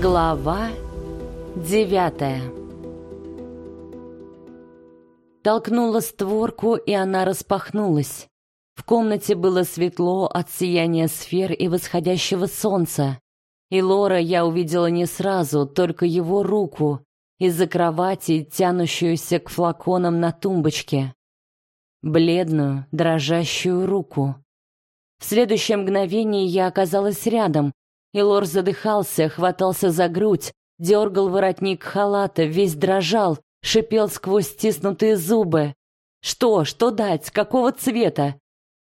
Глава девятая Толкнула створку, и она распахнулась. В комнате было светло от сияния сфер и восходящего солнца. И Лора я увидела не сразу, только его руку из-за кровати, тянущуюся к флаконам на тумбочке. Бледную, дрожащую руку. В следующее мгновение я оказалась рядом, и Лор задыхался, хватался за грудь, дергал воротник халата, весь дрожал, шипел сквозь стиснутые зубы. Что, что дать, какого цвета?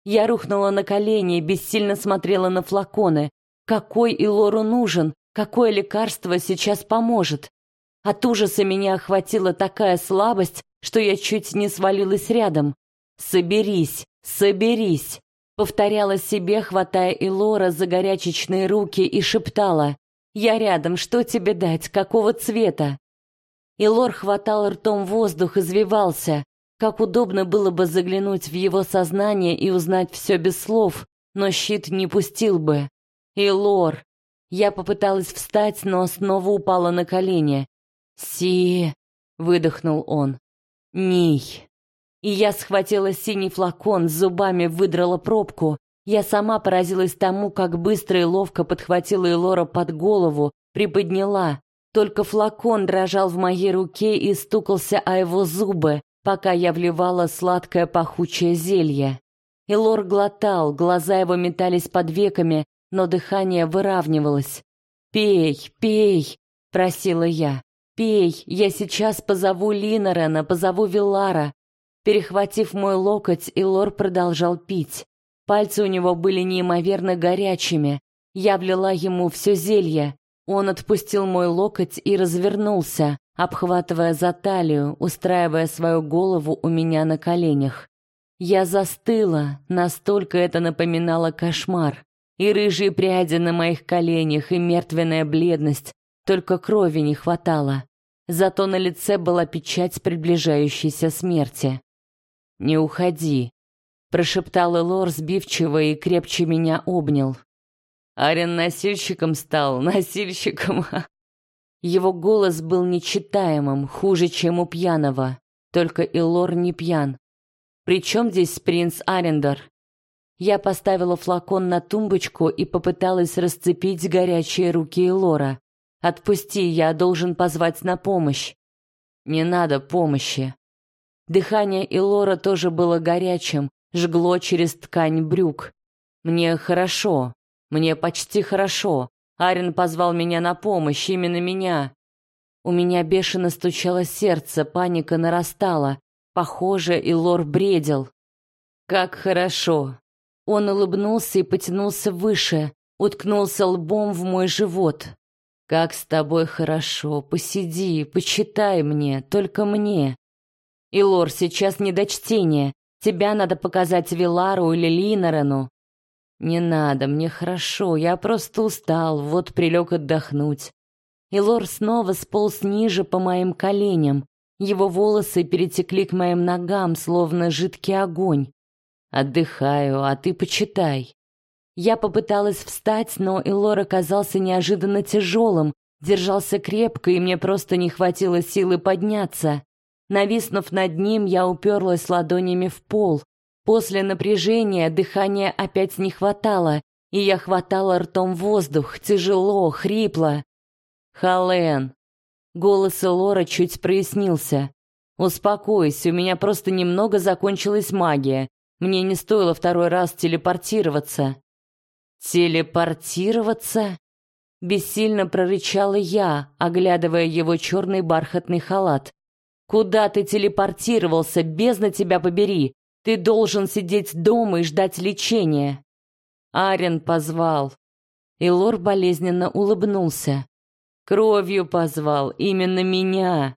Я рухнула на колени и бессильно смотрела на флаконы. Какой Илору нужен? Какое лекарство сейчас поможет? От ужаса меня охватила такая слабость, что я чуть не свалилась рядом. Соберись, соберись. Повторяла себе, хватая Илора за горячечные руки и шептала: "Я рядом, что тебе дать, какого цвета?" Илор хватал ртом воздух, извивался. Как удобно было бы заглянуть в его сознание и узнать все без слов, но щит не пустил бы. Илор. Я попыталась встать, но снова упала на колени. Си, выдохнул он. Ний и я схватила синий флакон, зубами выдрала пробку. Я сама поразилась тому, как быстро и ловко подхватила Элора под голову, приподняла. Только флакон дрожал в моей руке и стукался о его зубы, пока я вливала сладкое пахучее зелье. Элор глотал, глаза его метались под веками, но дыхание выравнивалось. «Пей, пей!» — просила я. «Пей, я сейчас позову Линорена, позову Вилара, Перехватив мой локоть, Илор продолжал пить. Пальцы у него были неимоверно горячими. Я влила ему все зелье. Он отпустил мой локоть и развернулся, обхватывая за талию, устраивая свою голову у меня на коленях. Я застыла, настолько это напоминало кошмар. И рыжие пряди на моих коленях, и мертвенная бледность, только крови не хватало. Зато на лице была печать приближающейся смерти. «Не уходи», — прошептал Элор сбивчиво и крепче меня обнял. Арен носильщиком стал, носильщиком. Его голос был нечитаемым, хуже, чем у пьяного. Только Элор не пьян. «При чем здесь принц Арендер?» Я поставила флакон на тумбочку и попыталась расцепить горячие руки Элора. «Отпусти, я должен позвать на помощь». «Не надо помощи», Дыхание Илора тоже было горячим, жгло через ткань брюк. Мне хорошо, мне почти хорошо. Арин позвал меня на помощь, именно меня. У меня бешено стучало сердце, паника нарастала. Похоже, Илор бредил. Как хорошо. Он улыбнулся и потянулся выше, уткнулся лбом в мой живот. Как с тобой хорошо. Посиди, почитай мне, только мне. Илор, сейчас не до чтения. Тебя надо показать Вилару или Линорену. Не надо, мне хорошо, я просто устал, вот прилег отдохнуть. Илор снова сполз ниже по моим коленям. Его волосы перетекли к моим ногам, словно жидкий огонь. Отдыхаю, а ты почитай. Я попыталась встать, но Илор оказался неожиданно тяжелым, держался крепко, и мне просто не хватило силы подняться. Нависнув над ним, я уперлась ладонями в пол. После напряжения дыхания опять не хватало, и я хватала ртом воздух, тяжело, хрипло. «Хален!» Голос Лора чуть прояснился. «Успокойся, у меня просто немного закончилась магия. Мне не стоило второй раз телепортироваться». «Телепортироваться?» Бессильно прорычала я, оглядывая его черный бархатный халат. Куда ты телепортировался, бездна тебя побери? Ты должен сидеть дома и ждать лечения. Арен позвал. И Лор болезненно улыбнулся. Кровью позвал, именно меня.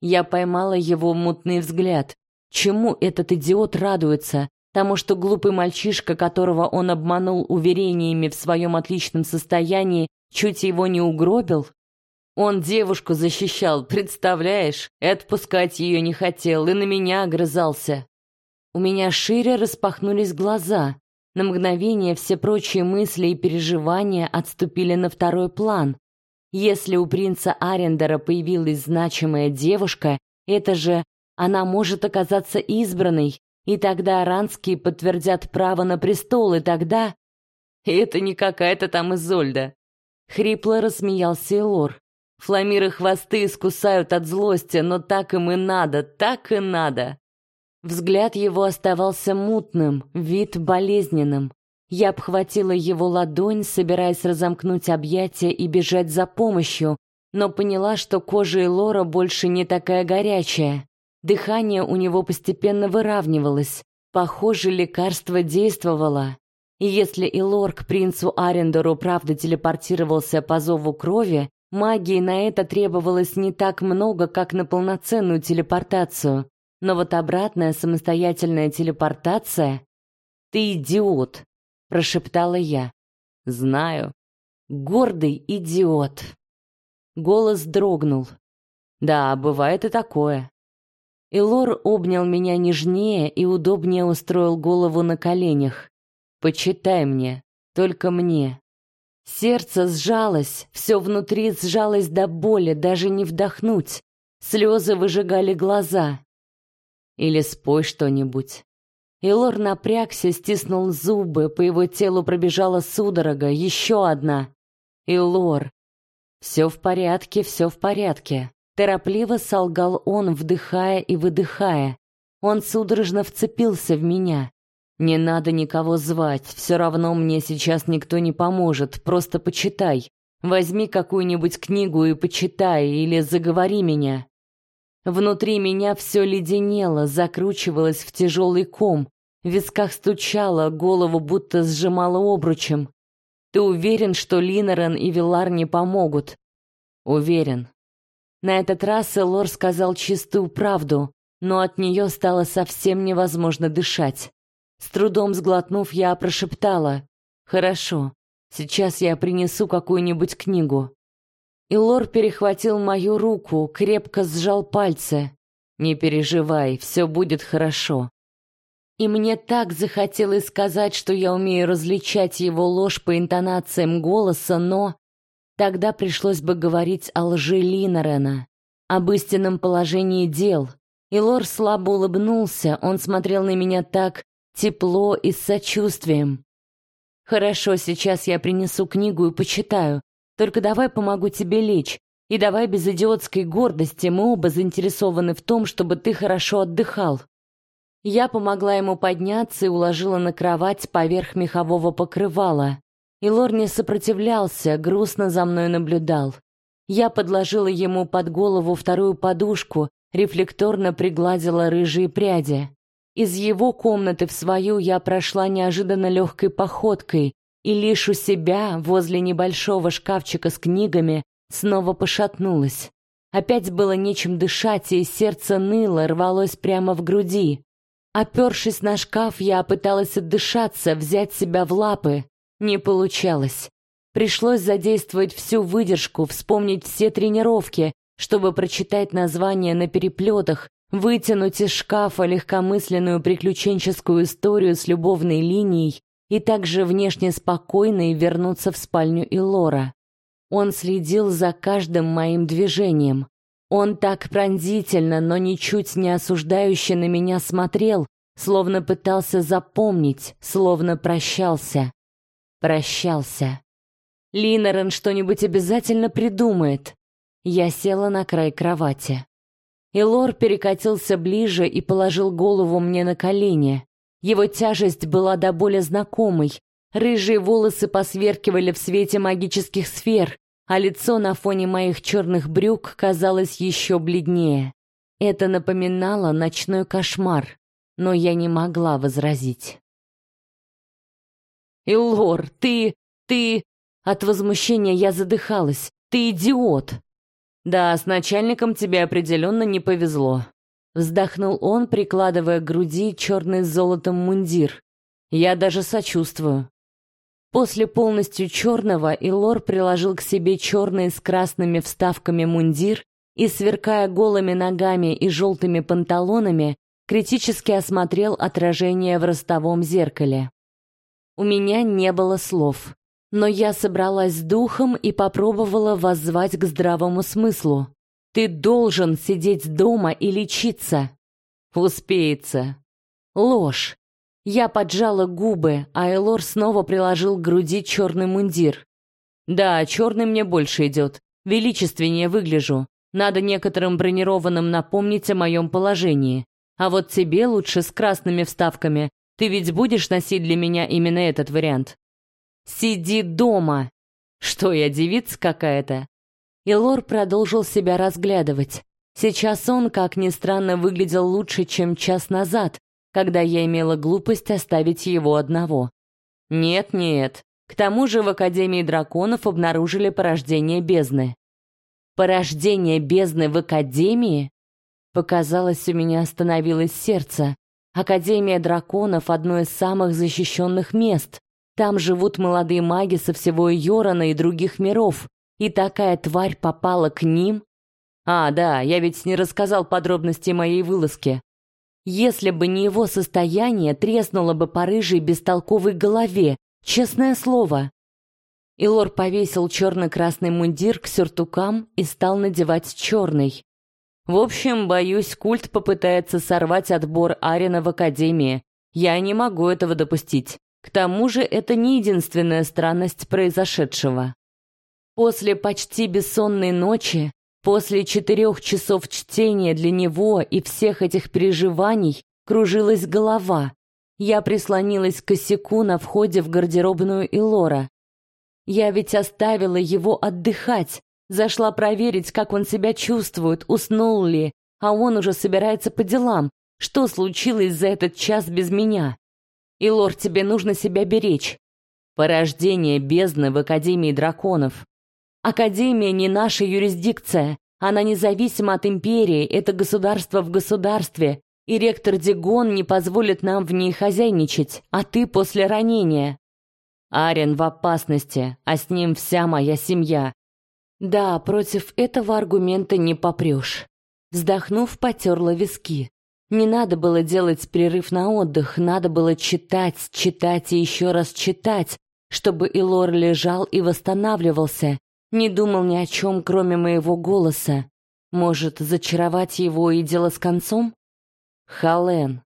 Я поймала его мутный взгляд. Чему этот идиот радуется? Тому, что глупый мальчишка, которого он обманул уверениями в своем отличном состоянии, чуть его не угробил? Он девушку защищал, представляешь? И отпускать ее не хотел, и на меня огрызался. У меня шире распахнулись глаза. На мгновение все прочие мысли и переживания отступили на второй план. Если у принца Арендера появилась значимая девушка, это же она может оказаться избранной, и тогда аранские подтвердят право на престол, и тогда... Это не какая-то там Изольда. Хрипло рассмеялся Элор. Фламиры хвосты искусают от злости, но так им и надо, так и надо. Взгляд его оставался мутным, вид болезненным. Я обхватила его ладонь, собираясь разомкнуть объятия и бежать за помощью, но поняла, что кожа Элора больше не такая горячая. Дыхание у него постепенно выравнивалось. Похоже, лекарство действовало. И если Илор к принцу Арендору правда телепортировался по зову крови, магии на это требовалось не так много, как на полноценную телепортацию. Но вот обратная самостоятельная телепортация... «Ты идиот!» — прошептала я. «Знаю. Гордый идиот!» Голос дрогнул. «Да, бывает и такое. Илор обнял меня нежнее и удобнее устроил голову на коленях. «Почитай мне, только мне». Сердце сжалось, все внутри сжалось до боли, даже не вдохнуть. Слезы выжигали глаза. «Или спой что-нибудь». Илор напрягся, стиснул зубы, по его телу пробежала судорога, еще одна. Илор. «Все в порядке, все в порядке». Торопливо солгал он, вдыхая и выдыхая. Он судорожно вцепился в меня. «Не надо никого звать, все равно мне сейчас никто не поможет, просто почитай. Возьми какую-нибудь книгу и почитай, или заговори меня». Внутри меня все леденело, закручивалось в тяжелый ком, в висках стучало, голову будто сжимало обручем. «Ты уверен, что Линорен и Вилар не помогут?» «Уверен», на этот раз Элор сказал чистую правду, но от нее стало совсем невозможно дышать. С трудом сглотнув, я прошептала: "Хорошо. Сейчас я принесу какую-нибудь книгу". Илор перехватил мою руку, крепко сжал пальцы. "Не переживай, все будет хорошо". И мне так захотелось сказать, что я умею различать его ложь по интонациям голоса, но Тогда пришлось бы говорить о лжи Линорена, об истинном положении дел. И Лор слабо улыбнулся, он смотрел на меня так тепло и с сочувствием. «Хорошо, сейчас я принесу книгу и почитаю. Только давай помогу тебе лечь. И давай без идиотской гордости, мы оба заинтересованы в том, чтобы ты хорошо отдыхал». Я помогла ему подняться и уложила на кровать поверх мехового покрывала. И Лор не сопротивлялся, грустно за мной наблюдал. Я подложила ему под голову вторую подушку, рефлекторно пригладила рыжие пряди. Из его комнаты в свою я прошла неожиданно легкой походкой, и лишь у себя, возле небольшого шкафчика с книгами, снова пошатнулась. Опять было нечем дышать, и сердце ныло, рвалось прямо в груди. Опершись на шкаф, я пыталась отдышаться, взять себя в лапы, не получалось. Пришлось задействовать всю выдержку, вспомнить все тренировки, чтобы прочитать названия на переплетах, вытянуть из шкафа легкомысленную приключенческую историю с любовной линией и также внешне спокойно и вернуться в спальню Илора. Он следил за каждым моим движением. Он так пронзительно, но ничуть не осуждающе на меня смотрел, словно пытался запомнить, словно прощался прощался. Линорен что-нибудь обязательно придумает. Я села на край кровати. Илор перекатился ближе и положил голову мне на колени. Его тяжесть была до боли знакомой. Рыжие волосы посверкивали в свете магических сфер, а лицо на фоне моих черных брюк казалось еще бледнее. Это напоминало ночной кошмар, но я не могла возразить. Илор, ты... ты...» От возмущения я задыхалась. «Ты идиот!» «Да, с начальником тебе определенно не повезло», — вздохнул он, прикладывая к груди черный с золотом мундир. «Я даже сочувствую». После полностью черного Илор приложил к себе черный с красными вставками мундир и, сверкая голыми ногами и желтыми панталонами, критически осмотрел отражение в ростовом зеркале. У меня не было слов. Но я собралась с духом и попробовала воззвать к здравому смыслу. Ты должен сидеть дома и лечиться. Успеется. Ложь. Я поджала губы, а Элор снова приложил к груди черный мундир. Да, черный мне больше идет. Величественнее выгляжу. Надо некоторым бронированным напомнить о моем положении. А вот тебе лучше с красными вставками. Ты ведь будешь носить для меня именно этот вариант. Сиди дома. Что я девица какая-то? И Лор продолжил себя разглядывать. Сейчас он, как ни странно, выглядел лучше, чем час назад, когда я имела глупость оставить его одного. Нет-нет. К тому же в Академии драконов обнаружили порождение бездны. Порождение бездны в Академии? Показалось, у меня остановилось сердце. Академия драконов — одно из самых защищенных мест. Там живут молодые маги со всего Йорона и других миров. И такая тварь попала к ним? А, да, я ведь не рассказал подробности моей вылазки. Если бы не его состояние, треснуло бы по рыжей бестолковой голове, честное слово. Илор повесил черно-красный мундир к сюртукам и стал надевать черный. В общем, боюсь, культ попытается сорвать отбор Арина в Академии. Я не могу этого допустить. К тому же это не единственная странность произошедшего. После почти бессонной ночи, после четырех часов чтения для него и всех этих переживаний, кружилась голова. Я прислонилась к косяку на входе в гардеробную Илора. Я ведь оставила его отдыхать, зашла проверить, как он себя чувствует, уснул ли, а он уже собирается по делам. Что случилось за этот час без меня? Илор, тебе нужно себя беречь. Порождение бездны в Академии драконов. Академия не наша юрисдикция. Она независима от империи, это государство в государстве, и ректор Дигон не позволит нам в ней хозяйничать, а ты после ранения. Арен в опасности, а с ним вся моя семья. Да, против этого аргумента не попрешь. Вздохнув, потерла виски. Не надо было делать перерыв на отдых, надо было читать, читать и еще раз читать, чтобы Илор лежал и восстанавливался, не думал ни о чем, кроме моего голоса. Может, зачаровать его и дело с концом? Хален.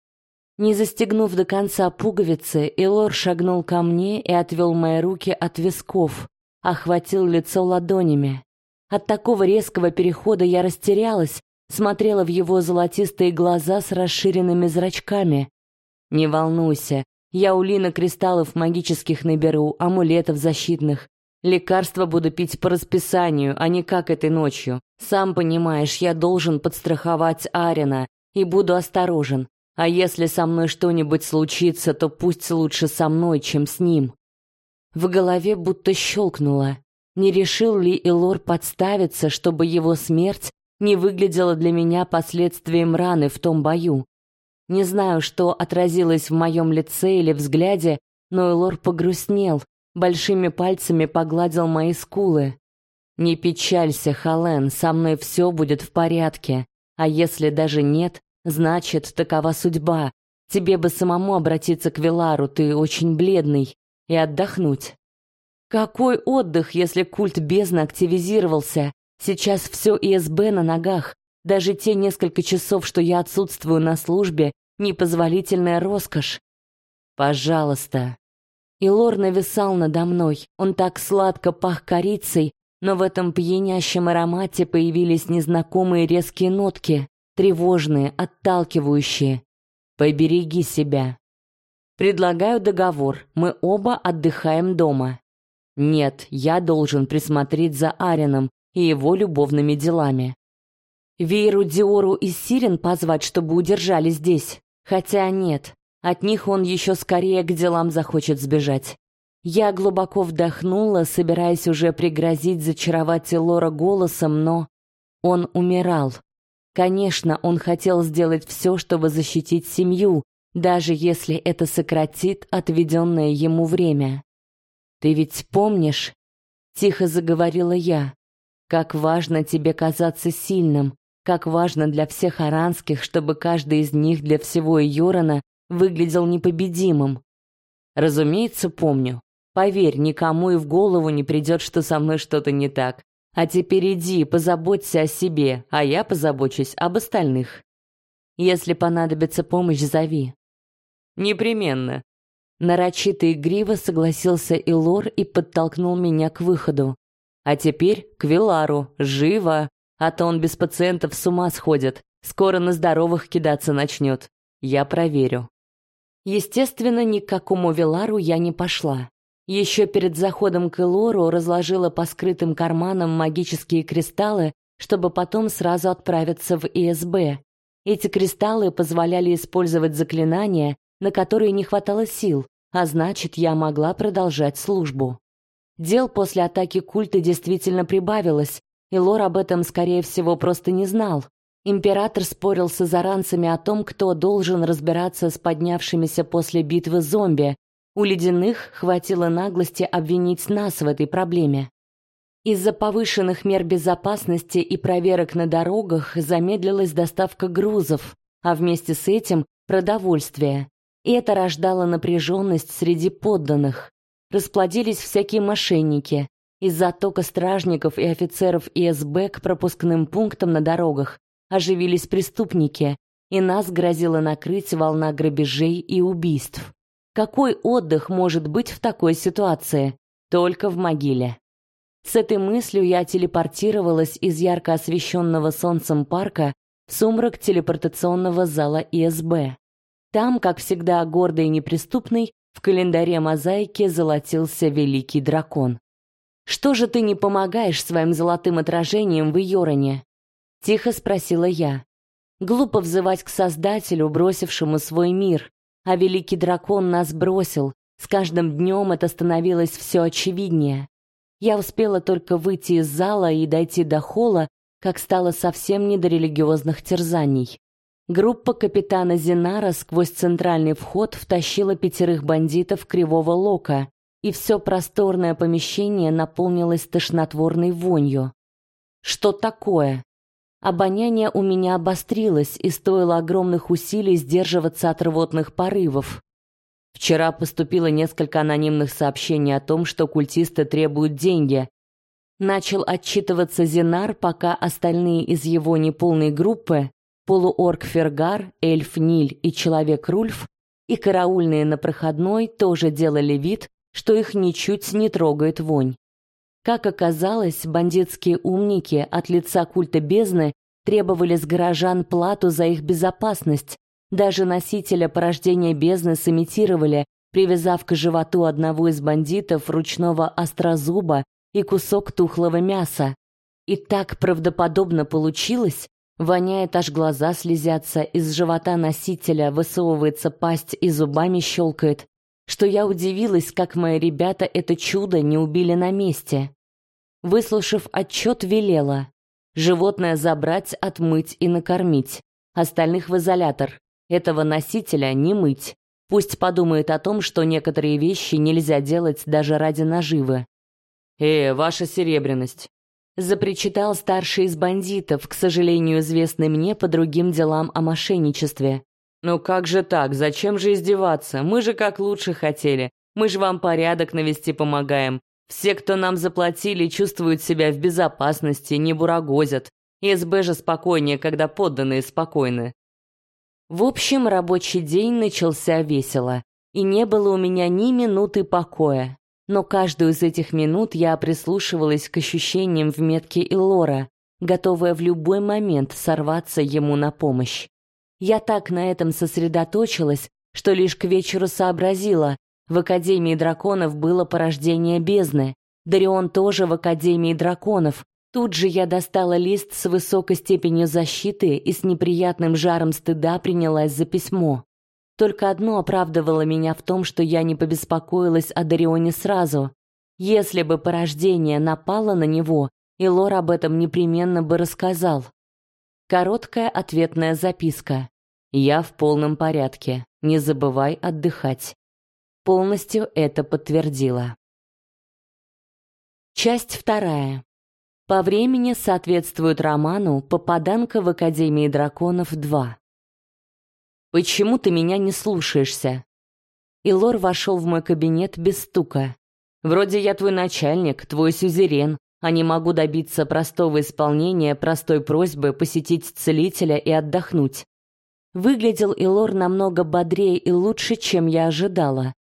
Не застегнув до конца пуговицы, Элор шагнул ко мне и отвел мои руки от висков, охватил лицо ладонями. От такого резкого перехода я растерялась, смотрела в его золотистые глаза с расширенными зрачками. «Не волнуйся, я у Лина кристаллов магических наберу, амулетов защитных. Лекарства буду пить по расписанию, а не как этой ночью. Сам понимаешь, я должен подстраховать Арина и буду осторожен. А если со мной что-нибудь случится, то пусть лучше со мной, чем с ним. В голове будто щелкнуло. Не решил ли Элор подставиться, чтобы его смерть не выглядела для меня последствием раны в том бою? Не знаю, что отразилось в моем лице или взгляде, но Элор погрустнел, большими пальцами погладил мои скулы. «Не печалься, Хален, со мной все будет в порядке. А если даже нет, значит, такова судьба. Тебе бы самому обратиться к Велару, ты очень бледный, и отдохнуть». «Какой отдых, если культ бездны активизировался? Сейчас все ИСБ на ногах. Даже те несколько часов, что я отсутствую на службе, непозволительная роскошь. Пожалуйста, и Лор нависал надо мной. Он так сладко пах корицей, но в этом пьянящем аромате появились незнакомые резкие нотки, тревожные, отталкивающие. Побереги себя. Предлагаю договор. Мы оба отдыхаем дома. Нет, я должен присмотреть за Арином и его любовными делами. Вейру, Диору и Сирен позвать, чтобы удержали здесь. Хотя нет, от них он еще скорее к делам захочет сбежать. Я глубоко вдохнула, собираясь уже пригрозить зачаровать Лора голосом, но он умирал. Конечно, он хотел сделать все, чтобы защитить семью, даже если это сократит отведенное ему время. «Ты ведь помнишь?» — тихо заговорила я. «Как важно тебе казаться сильным, как важно для всех аранских, чтобы каждый из них для всего Йорона выглядел непобедимым. Разумеется, помню. Поверь, никому и в голову не придет, что со мной что-то не так. А теперь иди, позаботься о себе, а я позабочусь об остальных. Если понадобится помощь, зови. Непременно. Нарочито игриво согласился Илор и подтолкнул меня к выходу. А теперь к Вилару, живо, а то он без пациентов с ума сходит. Скоро на здоровых кидаться начнет. Я проверю. Естественно, ни к какому Вилару я не пошла. Еще перед заходом к Элору разложила по скрытым карманам магические кристаллы, чтобы потом сразу отправиться в ИСБ. Эти кристаллы позволяли использовать заклинания, на которые не хватало сил, а значит, я могла продолжать службу. Дел после атаки культа действительно прибавилось, и Лор об этом, скорее всего, просто не знал. Император спорил с заранцами о том, кто должен разбираться с поднявшимися после битвы зомби, у ледяных хватило наглости обвинить нас в этой проблеме. Из-за повышенных мер безопасности и проверок на дорогах замедлилась доставка грузов, а вместе с этим продовольствие. И это рождало напряженность среди подданных. Расплодились всякие мошенники. Из-за тока стражников и офицеров ИСБ к пропускным пунктам на дорогах оживились преступники, и нас грозила накрыть волна грабежей и убийств. Какой отдых может быть в такой ситуации? Только в могиле. С этой мыслью я телепортировалась из ярко освещенного солнцем парка в сумрак телепортационного зала ИСБ. Там, как всегда гордый и неприступный, в календаре мозаики золотился великий дракон. «Что же ты не помогаешь своим золотым отражением в Йороне?» — тихо спросила я. Глупо взывать к Создателю, бросившему свой мир, а великий дракон нас бросил. С каждым днем это становилось все очевиднее. Я успела только выйти из зала и дойти до холла, как стало совсем не до религиозных терзаний. Группа капитана Зинара сквозь центральный вход втащила пятерых бандитов Кривого Лока, и все просторное помещение наполнилось тошнотворной вонью. Что такое? Обоняние у меня обострилось, и стоило огромных усилий сдерживаться от рвотных порывов. Вчера поступило несколько анонимных сообщений о том, что культисты требуют деньги. Начал отчитываться Зинар, пока остальные из его неполной группы полуорк Фергар, эльф Ниль и человек Рульф и караульные на проходной тоже делали вид, что их ничуть не трогает вонь. Как оказалось, бандитские умники от лица культа бездны требовали с горожан плату за их безопасность. Даже носителя порождения бездны сымитировали, привязав к животу одного из бандитов ручного острозуба и кусок тухлого мяса. И так правдоподобно получилось, воняет аж глаза слезятся, из живота носителя высовывается пасть и зубами щелкает, что я удивилась, как мои ребята это чудо не убили на месте. Выслушав отчет, велела животное забрать, отмыть и накормить, остальных в изолятор. Этого носителя не мыть. Пусть подумает о том, что некоторые вещи нельзя делать даже ради наживы. «Э, ваша серебряность!» Запричитал старший из бандитов, к сожалению, известный мне по другим делам о мошенничестве. «Ну как же так? Зачем же издеваться? Мы же как лучше хотели. Мы же вам порядок навести помогаем. Все, кто нам заплатили, чувствуют себя в безопасности, не бурагозят. СБ же спокойнее, когда подданные спокойны. В общем, рабочий день начался весело, и не было у меня ни минуты покоя. Но каждую из этих минут я прислушивалась к ощущениям в метке Илора, готовая в любой момент сорваться ему на помощь. Я так на этом сосредоточилась, что лишь к вечеру сообразила, в Академии драконов было порождение бездны. Дарион тоже в Академии драконов. Тут же я достала лист с высокой степенью защиты и с неприятным жаром стыда принялась за письмо. Только одно оправдывало меня в том, что я не побеспокоилась о Дарионе сразу. Если бы порождение напало на него, Илор об этом непременно бы рассказал. Короткая ответная записка. «Я в полном порядке. Не забывай отдыхать полностью это подтвердила. Часть вторая. По времени соответствует роману «Попаданка в Академии драконов 2». «Почему ты меня не слушаешься?» Илор вошел в мой кабинет без стука. Вроде я твой начальник, твой сюзерен, а не могу добиться простого исполнения простой просьбы посетить целителя и отдохнуть. Выглядел Илор намного бодрее и лучше, чем я ожидала.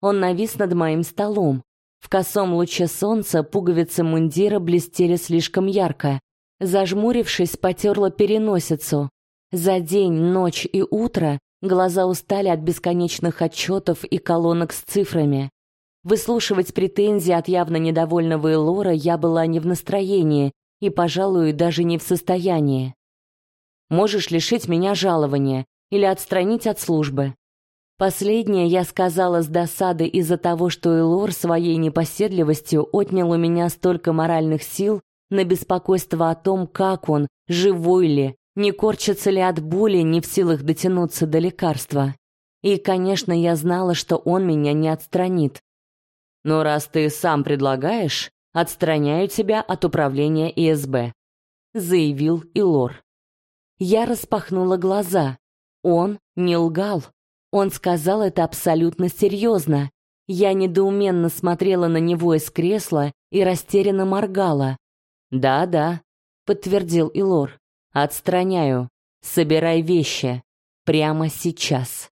Он навис над моим столом. В косом луче солнца пуговицы мундира блестели слишком ярко. Зажмурившись, потерла переносицу. За день, ночь и утро глаза устали от бесконечных отчетов и колонок с цифрами. Выслушивать претензии от явно недовольного Элора я была не в настроении и, пожалуй, даже не в состоянии. Можешь лишить меня жалования или отстранить от службы. Последнее я сказала с досады из-за того, что Элор своей непоседливостью отнял у меня столько моральных сил на беспокойство о том, как он, живой ли, не корчится ли от боли, не в силах дотянуться до лекарства. И, конечно, я знала, что он меня не отстранит. Но раз ты сам предлагаешь, отстраняю тебя от управления ИСБ, заявил Илор. Я распахнула глаза. Он не лгал. Он сказал это абсолютно серьезно. Я недоуменно смотрела на него из кресла и растерянно моргала. «Да-да», — подтвердил Илор. «Отстраняю. Собирай вещи. Прямо сейчас».